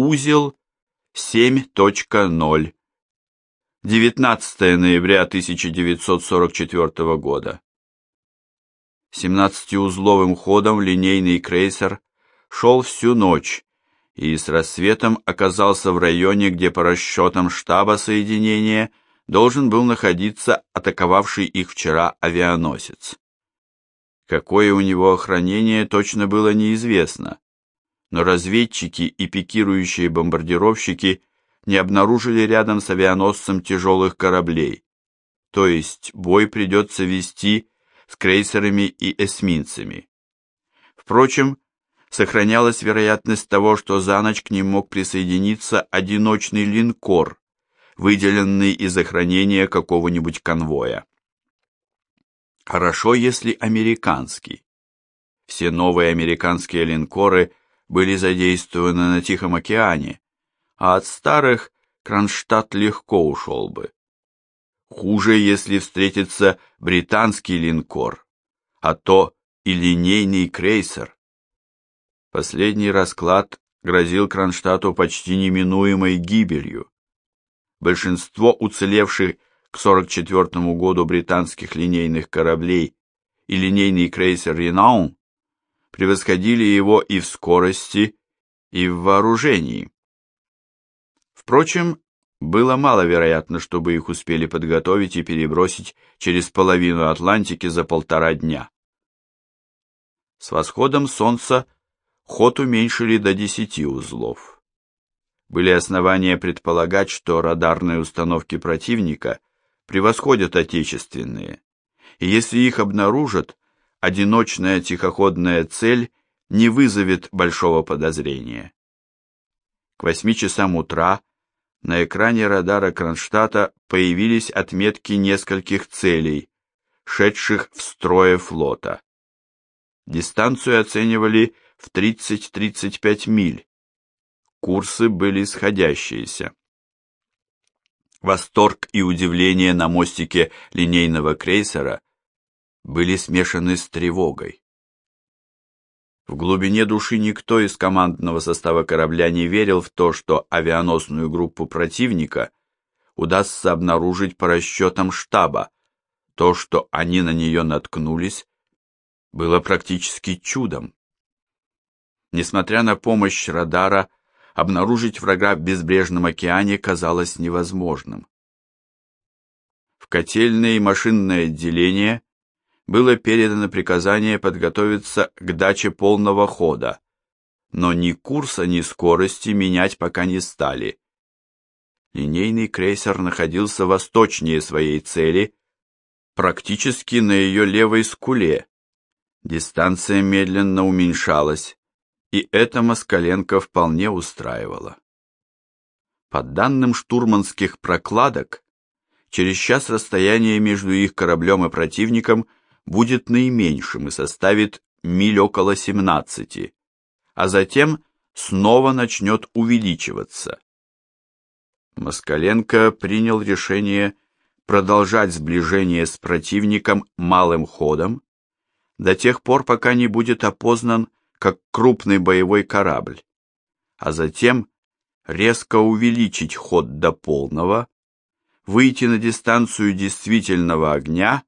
Узел 7.0. 19 ноября 1944 года. 17-узловым ходом линейный крейсер шел всю ночь и с рассветом оказался в районе, где по расчетам штаба соединения должен был находиться атаковавший их вчера авианосец. Какое у него охранение точно было неизвестно, но разведчики и пикирующие бомбардировщики не обнаружили рядом с авианосцем тяжелых кораблей, то есть бой придется вести с крейсерами и эсминцами. Впрочем, сохранялась вероятность того, что за ночь к ним мог присоединиться одиночный линкор, выделенный из охранения какого-нибудь конвоя. Хорошо, если американский. Все новые американские линкоры были задействованы на Тихом океане, а от старых Кронштадт легко ушел бы. Хуже, если встретится британский линкор, а то и линейный крейсер. Последний расклад грозил Кронштадту почти неминуемой гибелью. Большинство уцелевших к 44 году британских линейных кораблей и линейный крейсер «Ренаун» превосходили его и в скорости, и в вооружении. Впрочем, было маловероятно, чтобы их успели подготовить и перебросить через половину Атлантики за полтора дня. С восходом солнца ход уменьшили до 10 узлов. Были основания предполагать, что радарные установки противника превосходят отечественные, и если их обнаружат, одиночная тихоходная цель не вызовет большого подозрения. К восьми часам утра на экране радара Кронштадта появились отметки нескольких целей, шедших в строе флота. Дистанцию оценивали в 30-35 миль. Курсы были сходящиеся. Восторг и удивление на мостике линейного крейсера были смешаны с тревогой. В глубине души никто из командного состава корабля не верил в то, что авианосную группу противника удастся обнаружить по расчетам штаба. То, что они на нее наткнулись, было практически чудом. Несмотря на помощь радара, обнаружить врага в безбрежном океане казалось невозможным. В котельное и машинное отделение было передано приказание подготовиться к даче полного хода, но ни курса, ни скорости менять пока не стали. Линейный крейсер находился восточнее своей цели, практически на ее левой скуле. Дистанция медленно уменьшалась, и это Москаленко вполне устраивало. По данным штурманских прокладок, через час расстояние между их кораблем и противником – будет наименьшим и составит миль около 17, а затем снова начнет увеличиваться. Москаленко принял решение продолжать сближение с противником малым ходом до тех пор, пока не будет опознан как крупный боевой корабль, а затем резко увеличить ход до полного, выйти на дистанцию действительного огня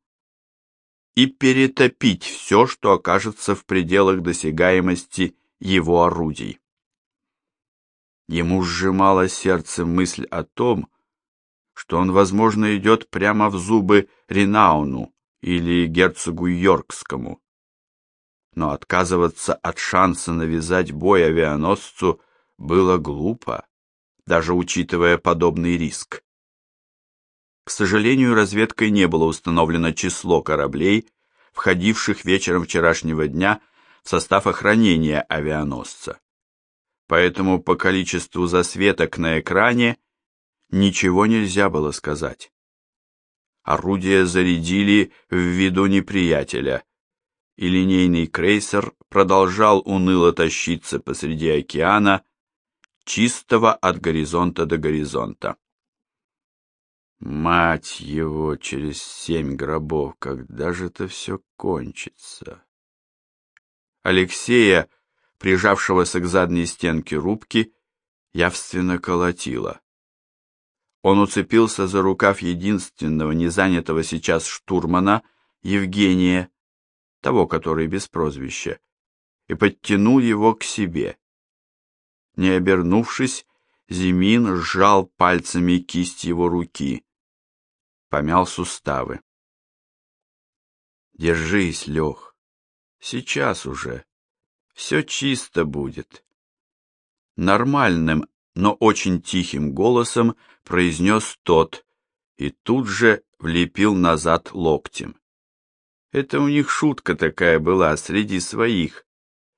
и перетопить все, что окажется в пределах досягаемости его орудий. Ему сжимало сердце мысль о том, что он, возможно, идет прямо в зубы Ринауну или герцогу Йоркскому. Но отказываться от шанса навязать бой авианосцу было глупо, даже учитывая подобный риск. К сожалению, разведкой не было установлено число кораблей, входивших вечером вчерашнего дня в состав охранения авианосца. Поэтому по количеству засветок на экране ничего нельзя было сказать. Орудия зарядили в виду неприятеля, и линейный крейсер продолжал уныло тащиться посреди океана, чистого от горизонта до горизонта. Мать его, через семь гробов, когда же это все кончится? Алексея, прижавшегося к задней стенке рубки, явственно колотило. Он уцепился за рукав единственного незанятого сейчас штурмана Евгения, того, который без прозвища, и подтянул его к себе. Не обернувшись, Зимин сжал пальцами кисть его руки, помял суставы. Держись, Лех, сейчас уже, все чисто будет. Нормальным, но очень тихим голосом произнес тот и тут же влепил назад локтем. Это у них шутка такая была среди своих,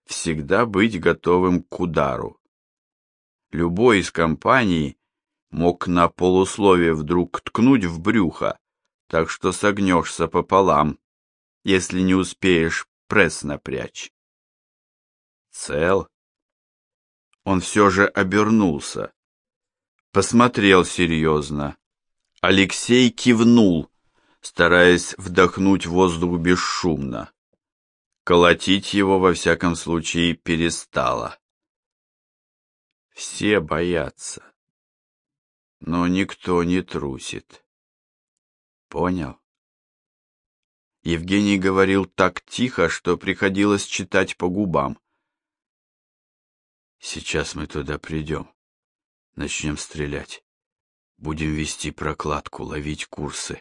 всегда быть готовым к удару. Любой из компаний мог на полусловие вдруг ткнуть в брюхо, так что согнешься пополам, если не успеешь пресс напрячь. Цел? Он все же обернулся, посмотрел серьезно. Алексей кивнул, стараясь вдохнуть воздух бесшумно. Колотить его, во всяком случае, перестало. Все боятся, но никто не трусит. Понял? Евгений говорил так тихо, что приходилось читать по губам. Сейчас мы туда придем. Начнем стрелять. Будем вести прокладку, ловить курсы.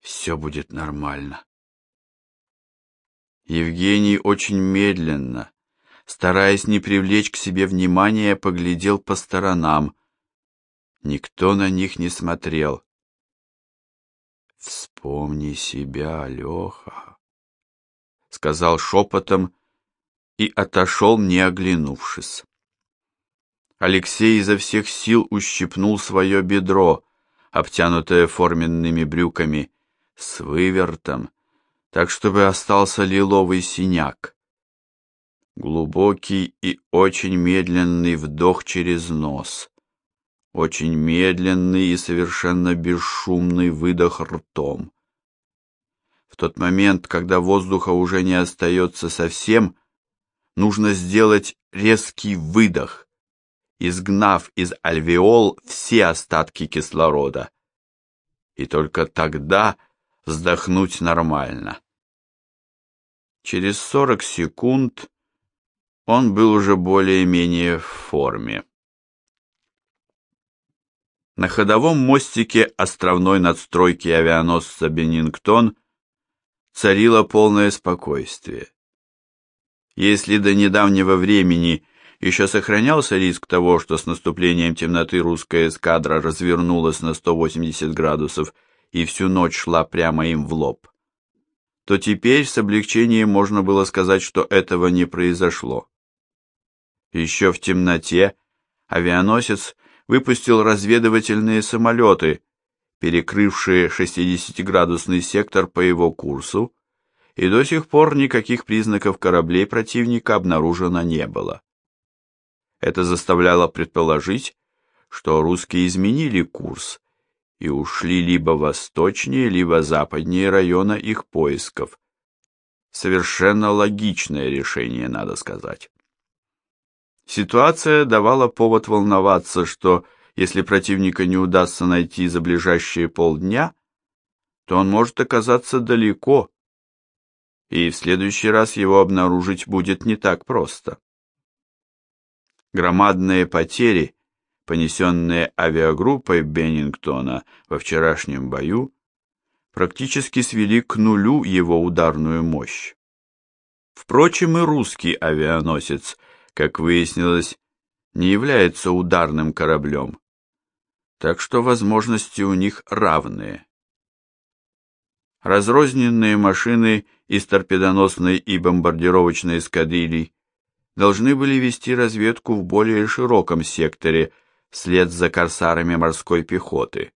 Все будет нормально. Евгений очень медленно, стараясь не привлечь к себе внимания, поглядел по сторонам. Никто на них не смотрел. «Вспомни себя, Леха», — сказал шепотом и отошел, не оглянувшись. Алексей изо всех сил ущипнул свое бедро, обтянутое форменными брюками, с вывертом, так чтобы остался лиловый синяк. Глубокий и очень медленный вдох через нос. Очень медленный и совершенно бесшумный выдох ртом. В тот момент, когда воздуха уже не остается совсем, нужно сделать резкий выдох, изгнав из альвеол все остатки кислорода. И только тогда вздохнуть нормально. Через 40 секунд он был уже более-менее в форме. На ходовом мостике островной надстройки авианосца Беннингтон царило полное спокойствие. Если до недавнего времени еще сохранялся риск того, что с наступлением темноты русская эскадра развернулась на 180 градусов и всю ночь шла прямо им в лоб, то теперь с облегчением можно было сказать, что этого не произошло. Еще в темноте авианосец выпустил разведывательные самолеты, перекрывшие 60-градусный сектор по его курсу, и до сих пор никаких признаков кораблей противника обнаружено не было. Это заставляло предположить, что русские изменили курс и ушли либо восточнее, либо западнее района их поисков. Совершенно логичное решение, надо сказать. Ситуация давала повод волноваться, что если противника не удастся найти за ближайшие полдня, то он может оказаться далеко, и в следующий раз его обнаружить будет не так просто. Громадные потери понесенные авиагруппой Беннингтона во вчерашнем бою, практически свели к нулю его ударную мощь. Впрочем, и русский авианосец, как выяснилось, не является ударным кораблем, так что возможности у них равные. Разрозненные машины из торпедоносной и бомбардировочной эскадрилий должны были вести разведку в более широком секторе вслед за корсарами морской пехоты.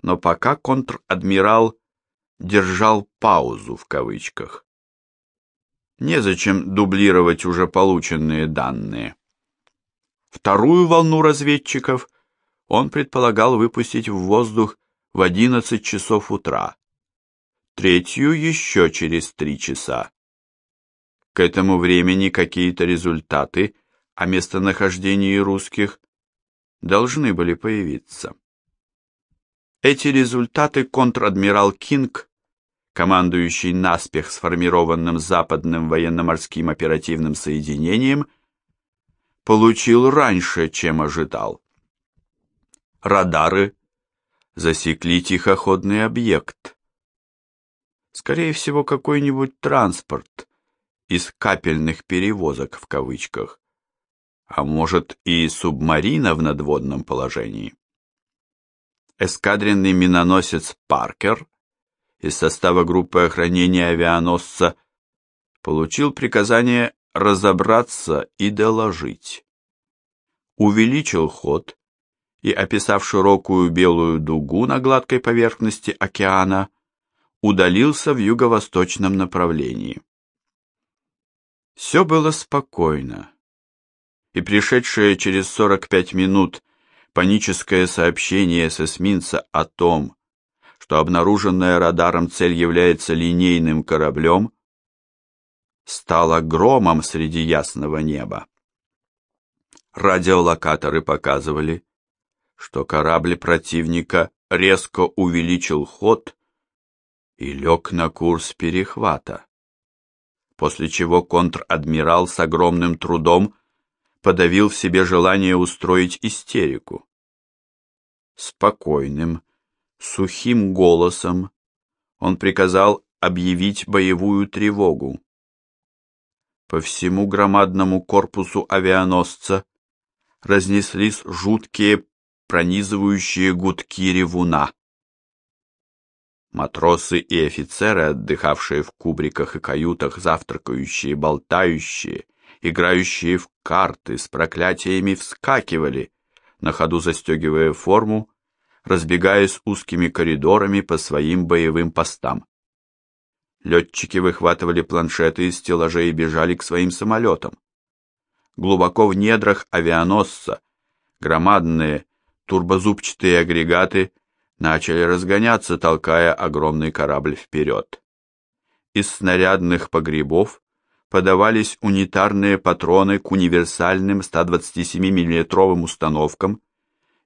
Но пока контр-адмирал держал паузу в кавычках. Незачем дублировать уже полученные данные. Вторую волну разведчиков он предполагал выпустить в воздух в 11 часов утра, третью еще через три часа. К этому времени какие-то результаты о местонахождении русских должны были появиться. Эти результаты контр-адмирал Кинг, командующий наспех сформированным западным военно-морским оперативным соединением, получил раньше, чем ожидал. Радары засекли тихоходный объект. Скорее всего, какой-нибудь транспорт из капельных перевозок в кавычках, а может и субмарина в надводном положении. Эскадренный миноносец «Паркер» из состава группы охранения авианосца получил приказание разобраться и доложить. Увеличил ход и, описав широкую белую дугу на гладкой поверхности океана, удалился в юго-восточном направлении. Все было спокойно, и пришедшее через 45 минут паническое сообщение с эсминца о том, что обнаруженная радаром цель является линейным кораблем, стало громом среди ясного неба. Радиолокаторы показывали, что корабль противника резко увеличил ход и лег на курс перехвата, после чего контр-адмирал с огромным трудом подавил в себе желание устроить истерику. Спокойным, сухим голосом он приказал объявить боевую тревогу. По всему громадному корпусу авианосца разнеслись жуткие пронизывающие гудки ревуна. Матросы и офицеры, отдыхавшие в кубриках и каютах, завтракающие, болтающие, играющие в карты, с проклятиями вскакивали, на ходу застегивая форму, разбегаясь узкими коридорами по своим боевым постам. Летчики выхватывали планшеты из стеллажей и бежали к своим самолетам. Глубоко в недрах авианосца громадные турбозубчатые агрегаты начали разгоняться, толкая огромный корабль вперед. Из снарядных погребов подавались унитарные патроны к универсальным 127 миллиметровым установкам,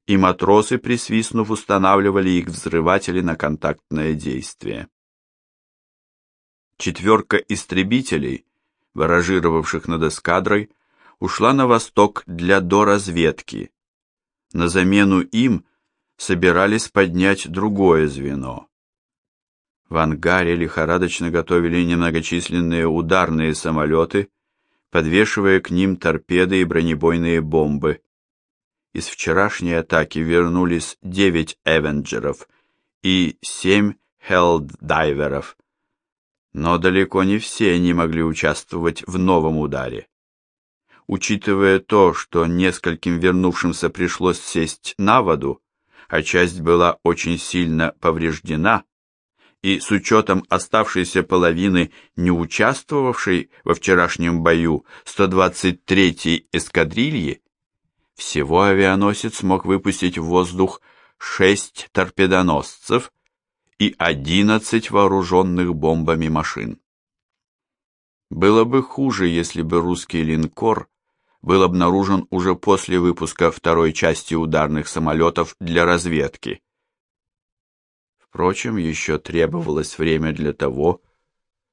и матросы, присвистнув, устанавливали их взрыватели на контактное действие. Четверка истребителей, баражировавших над эскадрой, ушла на восток для доразведки, на замену им собирались поднять другое звено. В ангаре лихорадочно готовили немногочисленные ударные самолеты, подвешивая к ним торпеды и бронебойные бомбы. Из вчерашней атаки вернулись девять «Эвенджеров» и семь «Хелддайверов», но далеко не все они могли участвовать в новом ударе. Учитывая то, что нескольким вернувшимся пришлось сесть на воду, а часть была очень сильно повреждена, и с учетом оставшейся половины не участвовавшей во вчерашнем бою 123-й эскадрильи, всего авианосец мог выпустить в воздух 6 торпедоносцев и 11 вооруженных бомбами машин. Было бы хуже, если бы русский линкор был обнаружен уже после выпуска второй части ударных самолетов для разведки. Впрочем, еще требовалось время для того,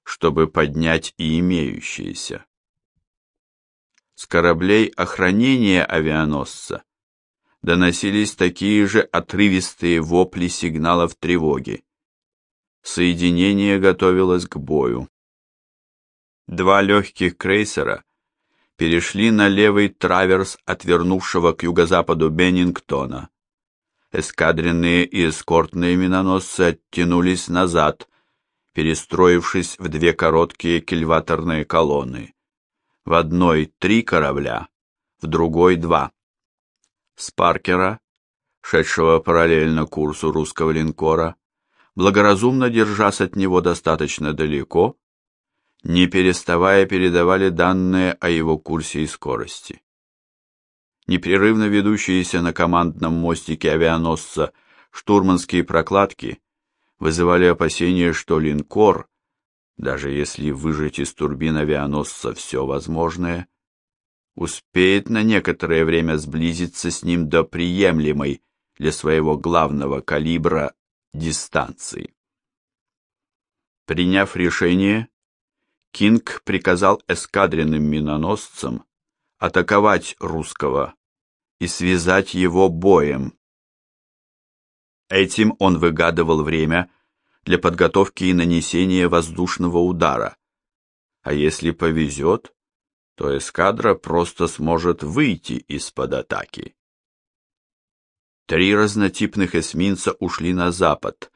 чтобы поднять и имеющиеся. С кораблей охранения авианосца доносились такие же отрывистые вопли сигналов тревоги. Соединение готовилось к бою. Два легких крейсера перешли на левый траверс отвернувшего к юго-западу Беннингтона. Эскадренные и эскортные миноносцы оттянулись назад, перестроившись в две короткие кильваторные колонны. В одной три корабля, в другой два. С Паркера, шедшего параллельно курсу русского линкора, благоразумно держась от него достаточно далеко, не переставая передавали данные о его курсе и скорости. Непрерывно ведущиеся на командном мостике авианосца штурманские прокладки вызывали опасения, что линкор, даже если выжать из турбин авианосца все возможное, успеет на некоторое время сблизиться с ним до приемлемой для своего главного калибра дистанции. Приняв решение, Кинг приказал эскадренным миноносцам атаковать русского и связать его боем. Этим он выгадывал время для подготовки и нанесения воздушного удара. А если повезет, то эскадра просто сможет выйти из-под атаки. Три разнотипных эсминца ушли на запад,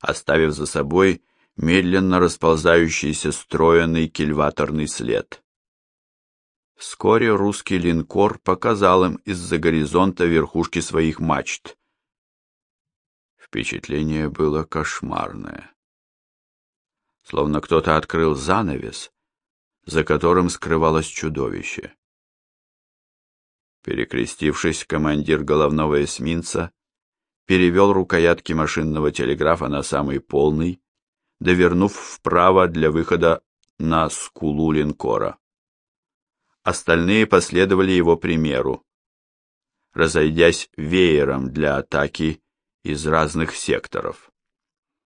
оставив за собой медленно расползающийся стройный кильваторный след. Вскоре русский линкор показал им из-за горизонта верхушки своих мачт. Впечатление было кошмарное. Словно кто-то открыл занавес, за которым скрывалось чудовище. Перекрестившись, командир головного эсминца перевел рукоятки машинного телеграфа на самый полный, довернув вправо для выхода на скулу линкора. Остальные последовали его примеру, разойдясь веером для атаки из разных секторов.